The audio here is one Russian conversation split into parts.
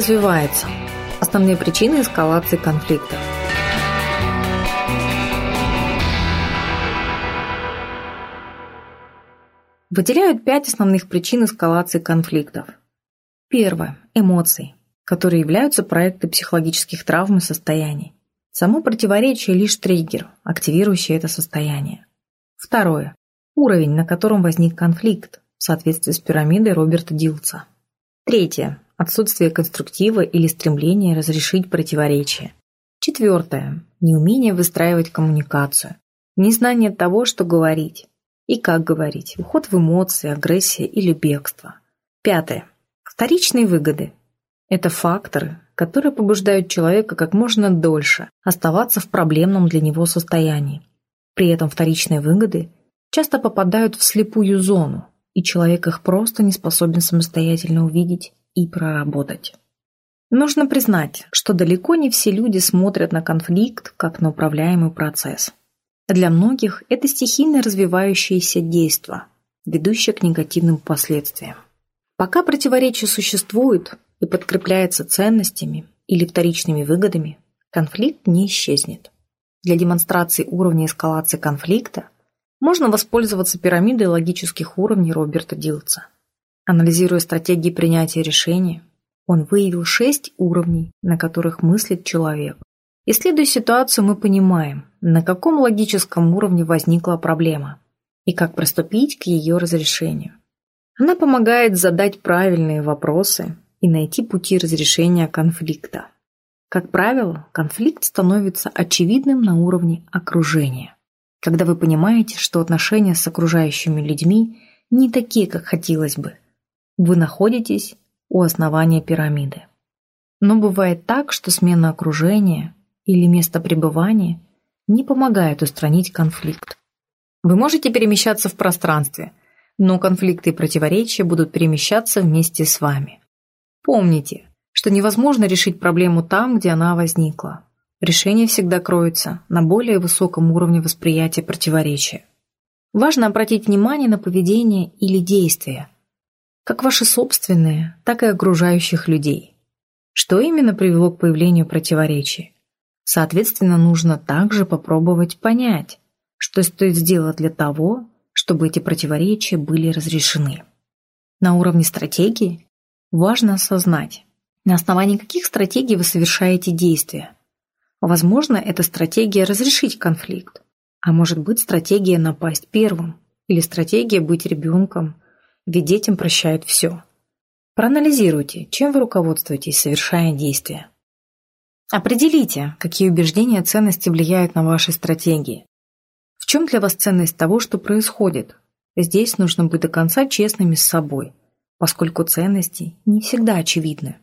развивается. Основные причины эскалации конфликта. Выделяют пять основных причин эскалации конфликтов. Первое – эмоции, которые являются проекты психологических травм и состояний. Само противоречие – лишь триггер, активирующий это состояние. Второе – уровень, на котором возник конфликт, в соответствии с пирамидой Роберта Дилца. Третье – отсутствие конструктива или стремление разрешить противоречие. Четвертое – неумение выстраивать коммуникацию, незнание того, что говорить, и как говорить, уход в эмоции, агрессия или бегство. Пятое. Вторичные выгоды. Это факторы, которые побуждают человека как можно дольше оставаться в проблемном для него состоянии. При этом вторичные выгоды часто попадают в слепую зону, и человек их просто не способен самостоятельно увидеть и проработать. Нужно признать, что далеко не все люди смотрят на конфликт как на управляемый процесс. Для многих это стихийно развивающееся действо, ведущее к негативным последствиям. Пока противоречие существует и подкрепляется ценностями или вторичными выгодами, конфликт не исчезнет. Для демонстрации уровня эскалации конфликта можно воспользоваться пирамидой логических уровней Роберта Дилца. Анализируя стратегии принятия решения, он выявил шесть уровней, на которых мыслит человек. Исследуя ситуацию, мы понимаем, на каком логическом уровне возникла проблема и как приступить к ее разрешению. Она помогает задать правильные вопросы и найти пути разрешения конфликта. Как правило, конфликт становится очевидным на уровне окружения. Когда вы понимаете, что отношения с окружающими людьми не такие, как хотелось бы, вы находитесь у основания пирамиды. Но бывает так, что смена окружения или места пребывания не помогает устранить конфликт. Вы можете перемещаться в пространстве, но конфликты и противоречия будут перемещаться вместе с вами. Помните, что невозможно решить проблему там, где она возникла. Решение всегда кроется на более высоком уровне восприятия противоречия. Важно обратить внимание на поведение или действия, как ваши собственные, так и окружающих людей. Что именно привело к появлению противоречий? Соответственно, нужно также попробовать понять, что стоит сделать для того, чтобы эти противоречия были разрешены. На уровне стратегии важно осознать, на основании каких стратегий вы совершаете действия. Возможно, это стратегия разрешить конфликт, а может быть стратегия напасть первым или стратегия быть ребенком, ведь детям прощают все. Проанализируйте, чем вы руководствуетесь, совершая действия. Определите, какие убеждения и ценности влияют на ваши стратегии. В чем для вас ценность того, что происходит? Здесь нужно быть до конца честными с собой, поскольку ценности не всегда очевидны.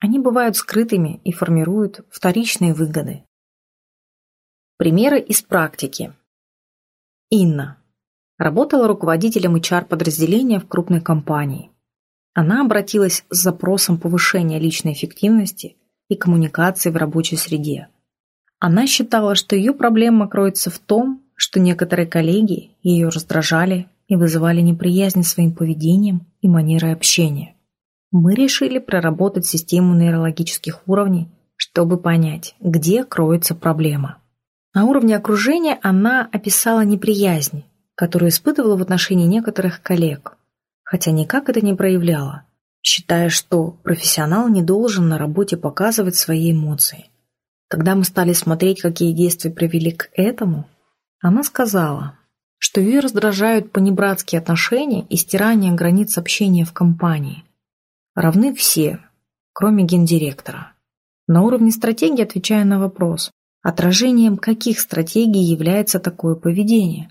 Они бывают скрытыми и формируют вторичные выгоды. Примеры из практики. Инна. Работала руководителем HR-подразделения в крупной компании. Она обратилась с запросом повышения личной эффективности – и коммуникации в рабочей среде. Она считала, что ее проблема кроется в том, что некоторые коллеги ее раздражали и вызывали неприязнь своим поведением и манерой общения. Мы решили проработать систему нейрологических уровней, чтобы понять, где кроется проблема. На уровне окружения она описала неприязнь, которую испытывала в отношении некоторых коллег, хотя никак это не проявляла считая, что профессионал не должен на работе показывать свои эмоции. Когда мы стали смотреть, какие действия привели к этому, она сказала, что ее раздражают понебратские отношения и стирание границ общения в компании. Равны все, кроме гендиректора. На уровне стратегии, отвечая на вопрос, отражением каких стратегий является такое поведение,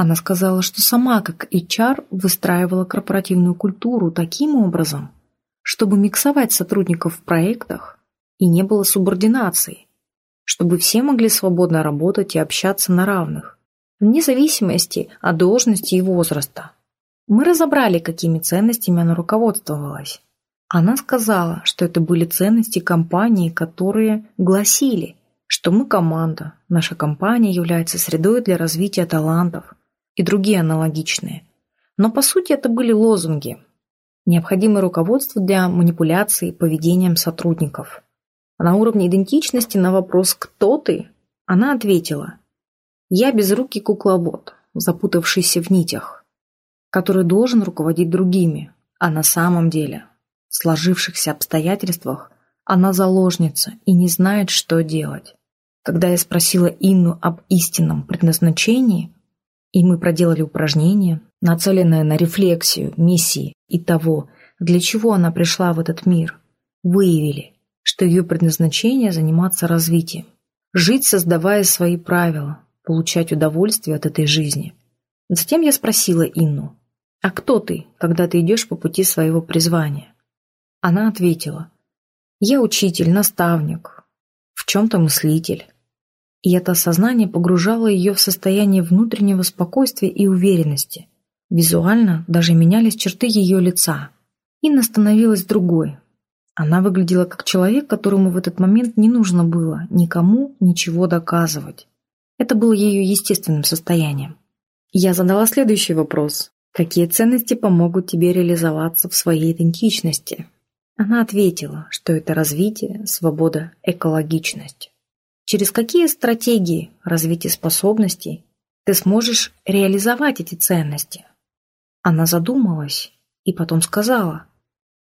она сказала, что сама, как HR, выстраивала корпоративную культуру таким образом, чтобы миксовать сотрудников в проектах и не было субординации, чтобы все могли свободно работать и общаться на равных, вне зависимости от должности и возраста. Мы разобрали, какими ценностями она руководствовалась. Она сказала, что это были ценности компании, которые гласили, что мы команда, наша компания является средой для развития талантов – и другие аналогичные. Но по сути это были лозунги. необходимое руководство для манипуляции поведением сотрудников. На уровне идентичности на вопрос «Кто ты?» она ответила «Я безрукий кукловод, запутавшийся в нитях, который должен руководить другими, а на самом деле, в сложившихся обстоятельствах, она заложница и не знает, что делать». Когда я спросила Инну об истинном предназначении, и мы проделали упражнение, нацеленное на рефлексию миссии и того, для чего она пришла в этот мир, выявили, что ее предназначение – заниматься развитием, жить, создавая свои правила, получать удовольствие от этой жизни. Затем я спросила Инну, «А кто ты, когда ты идешь по пути своего призвания?» Она ответила, «Я учитель, наставник, в чем-то мыслитель». И это осознание погружало ее в состояние внутреннего спокойствия и уверенности. Визуально даже менялись черты ее лица. Инна становилась другой. Она выглядела как человек, которому в этот момент не нужно было никому ничего доказывать. Это было ее естественным состоянием. Я задала следующий вопрос. Какие ценности помогут тебе реализоваться в своей идентичности? Она ответила, что это развитие, свобода, экологичность. Через какие стратегии развития способностей ты сможешь реализовать эти ценности? Она задумалась и потом сказала.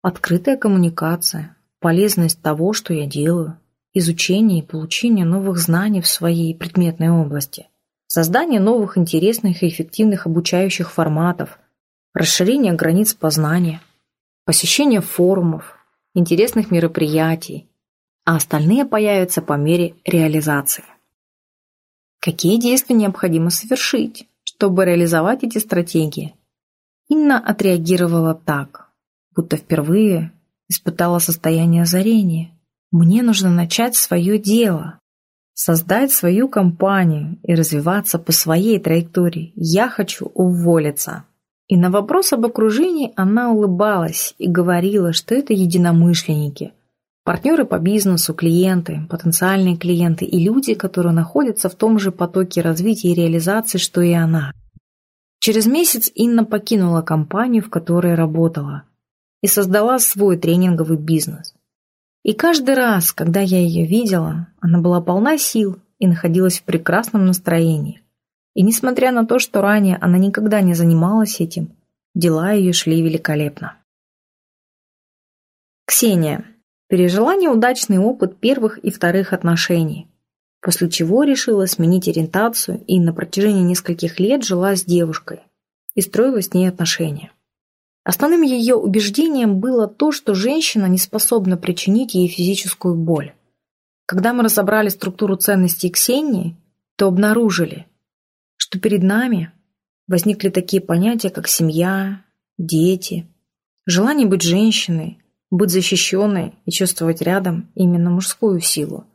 Открытая коммуникация, полезность того, что я делаю, изучение и получение новых знаний в своей предметной области, создание новых интересных и эффективных обучающих форматов, расширение границ познания, посещение форумов, интересных мероприятий, а остальные появятся по мере реализации. Какие действия необходимо совершить, чтобы реализовать эти стратегии? Инна отреагировала так, будто впервые испытала состояние озарения. Мне нужно начать свое дело, создать свою компанию и развиваться по своей траектории. Я хочу уволиться. И на вопрос об окружении она улыбалась и говорила, что это единомышленники, Партнеры по бизнесу, клиенты, потенциальные клиенты и люди, которые находятся в том же потоке развития и реализации, что и она. Через месяц Инна покинула компанию, в которой работала, и создала свой тренинговый бизнес. И каждый раз, когда я ее видела, она была полна сил и находилась в прекрасном настроении. И несмотря на то, что ранее она никогда не занималась этим, дела ее шли великолепно. Ксения. Пережила неудачный опыт первых и вторых отношений, после чего решила сменить ориентацию и на протяжении нескольких лет жила с девушкой и строила с ней отношения. Основным ее убеждением было то, что женщина не способна причинить ей физическую боль. Когда мы разобрали структуру ценностей Ксении, то обнаружили, что перед нами возникли такие понятия, как семья, дети, желание быть женщиной, быть защищенной и чувствовать рядом именно мужскую силу.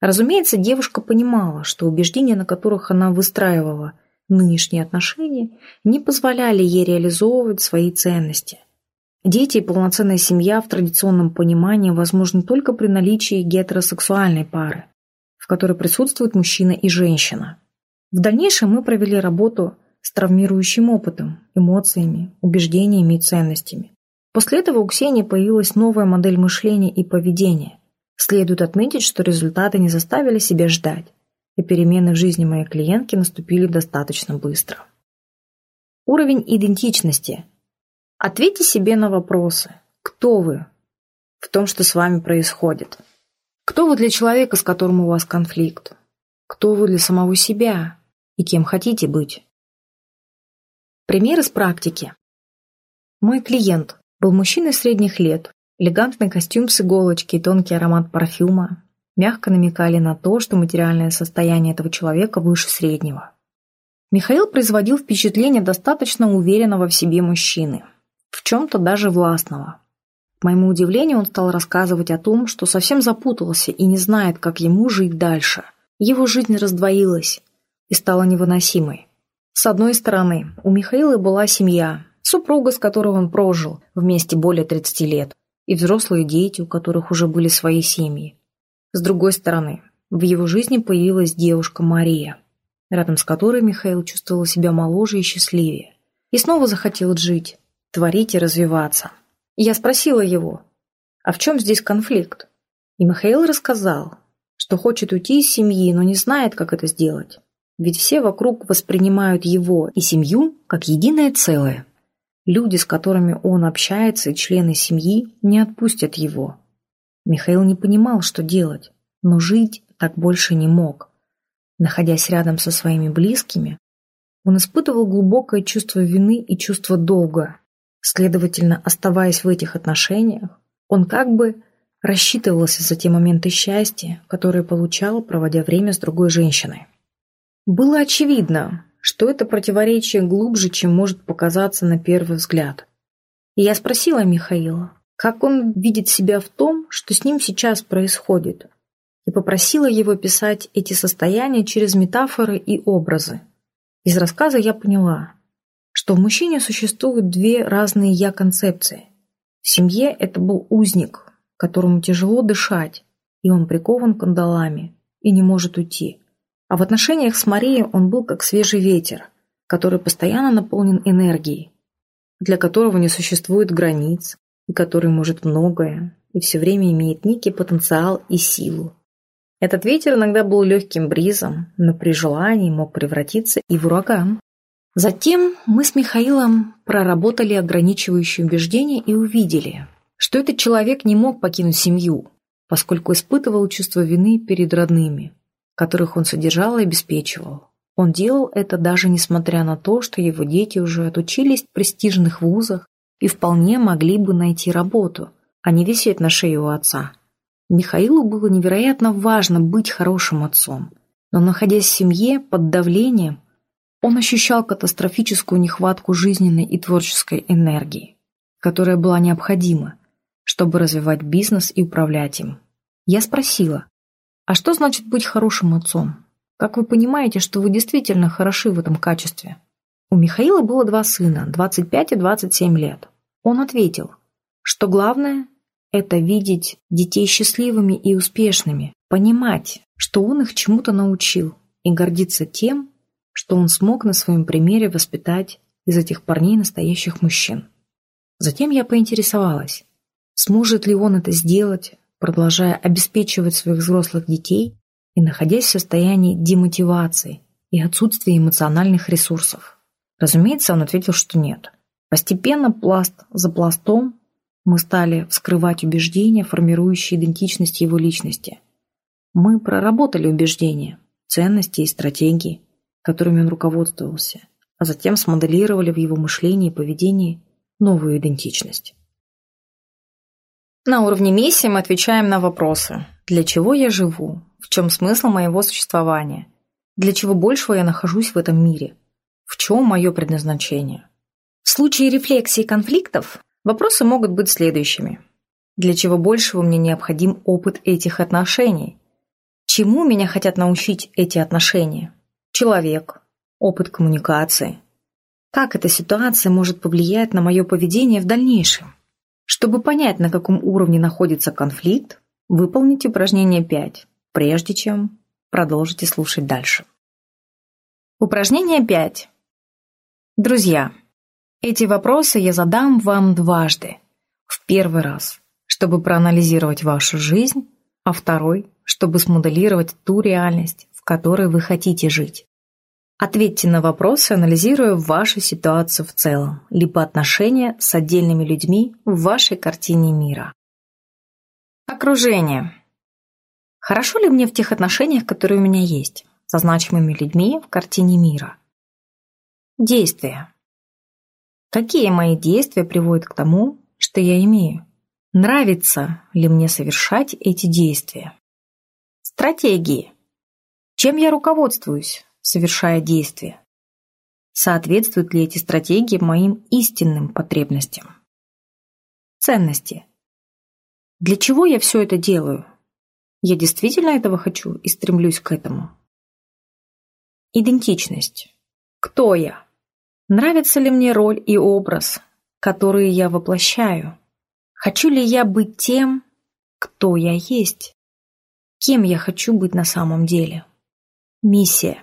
Разумеется, девушка понимала, что убеждения, на которых она выстраивала нынешние отношения, не позволяли ей реализовывать свои ценности. Дети и полноценная семья в традиционном понимании возможны только при наличии гетеросексуальной пары, в которой присутствуют мужчина и женщина. В дальнейшем мы провели работу с травмирующим опытом, эмоциями, убеждениями и ценностями. После этого у Ксении появилась новая модель мышления и поведения. Следует отметить, что результаты не заставили себя ждать, и перемены в жизни моей клиентки наступили достаточно быстро. Уровень идентичности. Ответьте себе на вопросы. Кто вы в том, что с вами происходит? Кто вы для человека, с которым у вас конфликт? Кто вы для самого себя? И кем хотите быть? Пример из практики. Мой клиент был мужчиной средних лет. Элегантный костюм с иголочки и тонкий аромат парфюма мягко намекали на то, что материальное состояние этого человека выше среднего. Михаил производил впечатление достаточно уверенного в себе мужчины, в чем-то даже властного. К моему удивлению, он стал рассказывать о том, что совсем запутался и не знает, как ему жить дальше. Его жизнь раздвоилась и стала невыносимой. С одной стороны, у Михаила была семья, супруга, с которой он прожил вместе более 30 лет, и взрослые дети, у которых уже были свои семьи. С другой стороны, в его жизни появилась девушка Мария, рядом с которой Михаил чувствовал себя моложе и счастливее. И снова захотел жить, творить и развиваться. Я спросила его, а в чем здесь конфликт? И Михаил рассказал, что хочет уйти из семьи, но не знает, как это сделать. Ведь все вокруг воспринимают его и семью как единое целое. Люди, с которыми он общается, и члены семьи, не отпустят его. Михаил не понимал, что делать, но жить так больше не мог. Находясь рядом со своими близкими, он испытывал глубокое чувство вины и чувство долга. Следовательно, оставаясь в этих отношениях, он как бы рассчитывался за те моменты счастья, которые получал, проводя время с другой женщиной. Было очевидно, что это противоречие глубже, чем может показаться на первый взгляд. И я спросила Михаила, как он видит себя в том, что с ним сейчас происходит, и попросила его писать эти состояния через метафоры и образы. Из рассказа я поняла, что в мужчине существуют две разные «я-концепции. В семье это был узник, которому тяжело дышать, и он прикован кандалами и не может уйти. А в отношениях с Марией он был как свежий ветер, который постоянно наполнен энергией, для которого не существует границ, и который может многое, и все время имеет некий потенциал и силу. Этот ветер иногда был легким бризом, но при желании мог превратиться и в ураган. Затем мы с Михаилом проработали ограничивающие убеждения и увидели, что этот человек не мог покинуть семью, поскольку испытывал чувство вины перед родными, которых он содержал и обеспечивал. Он делал это даже несмотря на то, что его дети уже отучились в престижных вузах и вполне могли бы найти работу, а не висеть на шее у отца. Михаилу было невероятно важно быть хорошим отцом, но, находясь в семье под давлением, он ощущал катастрофическую нехватку жизненной и творческой энергии, которая была необходима, чтобы развивать бизнес и управлять им. Я спросила, а что значит быть хорошим отцом? Как вы понимаете, что вы действительно хороши в этом качестве? У Михаила было два сына, 25 и 27 лет. Он ответил, что главное это видеть детей счастливыми и успешными, понимать, что он их чему-то научил, и гордиться тем, что он смог на своем примере воспитать из этих парней настоящих мужчин. Затем я поинтересовалась, сможет ли он это сделать, продолжая обеспечивать своих взрослых детей и находясь в состоянии демотивации и отсутствия эмоциональных ресурсов. Разумеется, он ответил, что нет. Постепенно, пласт за пластом, мы стали вскрывать убеждения, формирующие идентичность его личности. Мы проработали убеждения, ценности и стратегии, которыми он руководствовался, а затем смоделировали в его мышлении и поведении новую идентичность. На уровне миссии мы отвечаем на вопросы. Для чего я живу? В чем смысл моего существования? Для чего большего я нахожусь в этом мире? В чем мое предназначение? В случае рефлексии конфликтов Вопросы могут быть следующими. Для чего большего мне необходим опыт этих отношений? Чему меня хотят научить эти отношения? Человек, опыт коммуникации. Как эта ситуация может повлиять на мое поведение в дальнейшем? Чтобы понять, на каком уровне находится конфликт, выполните упражнение 5, прежде чем продолжите слушать дальше. Упражнение 5. Друзья, эти вопросы я задам вам дважды. В первый раз, чтобы проанализировать вашу жизнь, а второй, чтобы смоделировать ту реальность, в которой вы хотите жить. Ответьте на вопросы, анализируя вашу ситуацию в целом, либо отношения с отдельными людьми в вашей картине мира. Окружение. Хорошо ли мне в тех отношениях, которые у меня есть, со значимыми людьми в картине мира? Действия. Какие мои действия приводят к тому, что я имею? Нравится ли мне совершать эти действия? Стратегии. Чем я руководствуюсь, совершая действия? Соответствуют ли эти стратегии моим истинным потребностям? Ценности. Для чего я все это делаю? Я действительно этого хочу и стремлюсь к этому. Идентичность. Кто я? Нравится ли мне роль и образ, которые я воплощаю? Хочу ли я быть тем, кто я есть? Кем я хочу быть на самом деле? Миссия.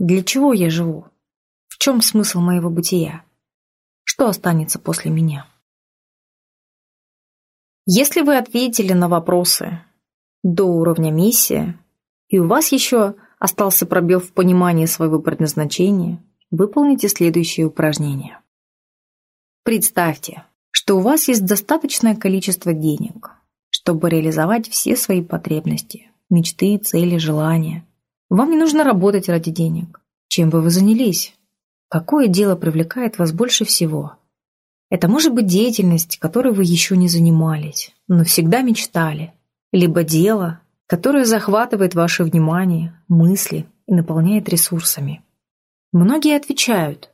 Для чего я живу? В чем смысл моего бытия? Что останется после меня? Если вы ответили на вопросы до уровня миссия, и у вас еще остался пробел в понимании своего предназначения, выполните следующее упражнение. Представьте, что у вас есть достаточное количество денег, чтобы реализовать все свои потребности, мечты, цели, желания. Вам не нужно работать ради денег. Чем бы вы занялись? Какое дело привлекает вас больше всего? Это может быть деятельность, которой вы еще не занимались, но всегда мечтали. Либо дело, которое захватывает ваше внимание, мысли и наполняет ресурсами. Многие отвечают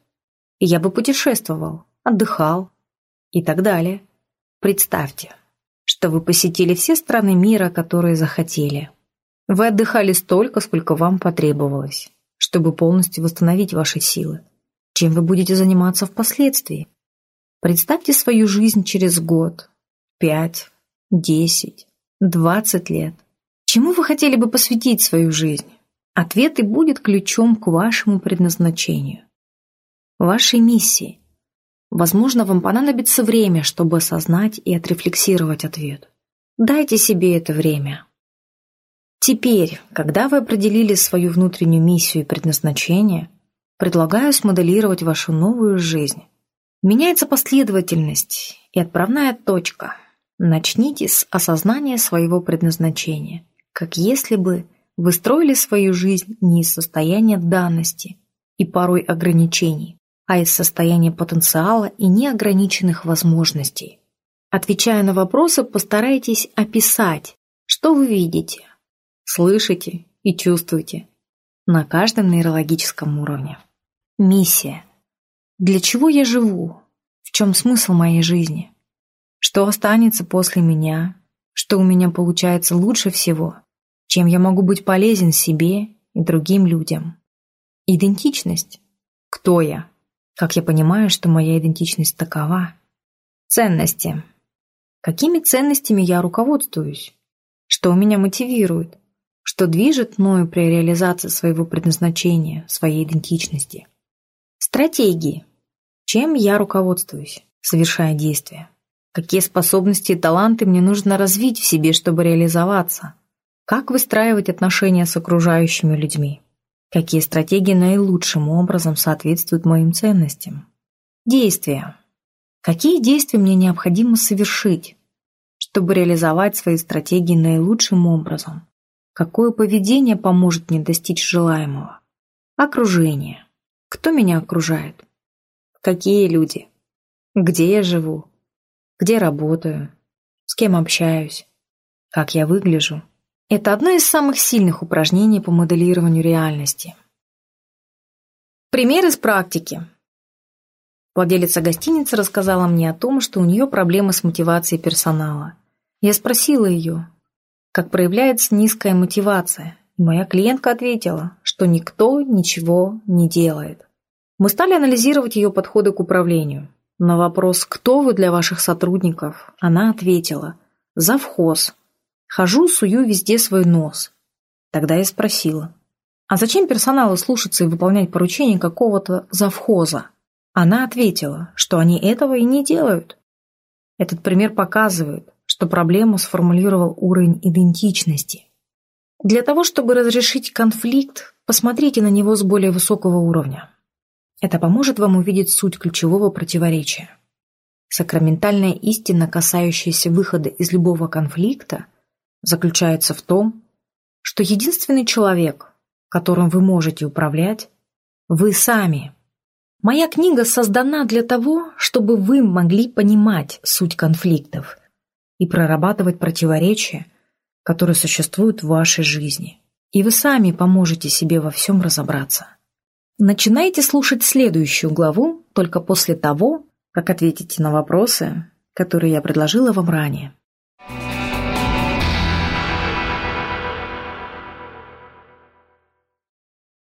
«Я бы путешествовал, отдыхал» и так далее. Представьте, что вы посетили все страны мира, которые захотели. Вы отдыхали столько, сколько вам потребовалось, чтобы полностью восстановить ваши силы. Чем вы будете заниматься впоследствии? Представьте свою жизнь через год, пять, десять, двадцать лет. Чему вы хотели бы посвятить свою жизнь? Ответ и будет ключом к вашему предназначению, вашей миссии. Возможно, вам понадобится время, чтобы осознать и отрефлексировать ответ. Дайте себе это время. Теперь, когда вы определили свою внутреннюю миссию и предназначение, предлагаю смоделировать вашу новую жизнь. Меняется последовательность и отправная точка. Начните с осознания своего предназначения, как если бы вы строили свою жизнь не из состояния данности и порой ограничений, а из состояния потенциала и неограниченных возможностей. Отвечая на вопросы, постарайтесь описать, что вы видите, слышите и чувствуете на каждом нейрологическом уровне. Миссия. Для чего я живу? В чем смысл моей жизни? Что останется после меня? Что у меня получается лучше всего? Чем я могу быть полезен себе и другим людям? Идентичность. Кто я? Как я понимаю, что моя идентичность такова? Ценности. Какими ценностями я руководствуюсь? Что меня мотивирует? Что движет мною при реализации своего предназначения, своей идентичности? Стратегии. Чем я руководствуюсь, совершая действия? Какие способности и таланты мне нужно развить в себе, чтобы реализоваться? Как выстраивать отношения с окружающими людьми? Какие стратегии наилучшим образом соответствуют моим ценностям? Действия. Какие действия мне необходимо совершить, чтобы реализовать свои стратегии наилучшим образом? Какое поведение поможет мне достичь желаемого? Окружение. Кто меня окружает? Какие люди? Где я живу? Где работаю? С кем общаюсь? Как я выгляжу? Это одно из самых сильных упражнений по моделированию реальности. Пример из практики. Владелица гостиницы рассказала мне о том, что у нее проблемы с мотивацией персонала. Я спросила ее, как проявляется низкая мотивация, и моя клиентка ответила, что никто ничего не делает. Мы стали анализировать ее подходы к управлению. На вопрос «Кто вы для ваших сотрудников?» она ответила «Завхоз. Хожу, сую везде свой нос». Тогда я спросила «А зачем персоналу слушаться и выполнять поручения какого-то завхоза?» Она ответила, что они этого и не делают. Этот пример показывает, что проблему сформулировал уровень идентичности. Для того, чтобы разрешить конфликт, посмотрите на него с более высокого уровня. Это поможет вам увидеть суть ключевого противоречия. Сакраментальная истина, касающаяся выхода из любого конфликта, заключается в том, что единственный человек, которым вы можете управлять, вы сами. Моя книга создана для того, чтобы вы могли понимать суть конфликтов и прорабатывать противоречия, которые существуют в вашей жизни. И вы сами поможете себе во всем разобраться. Начинайте слушать следующую главу только после того, как ответите на вопросы, которые я предложила вам ранее.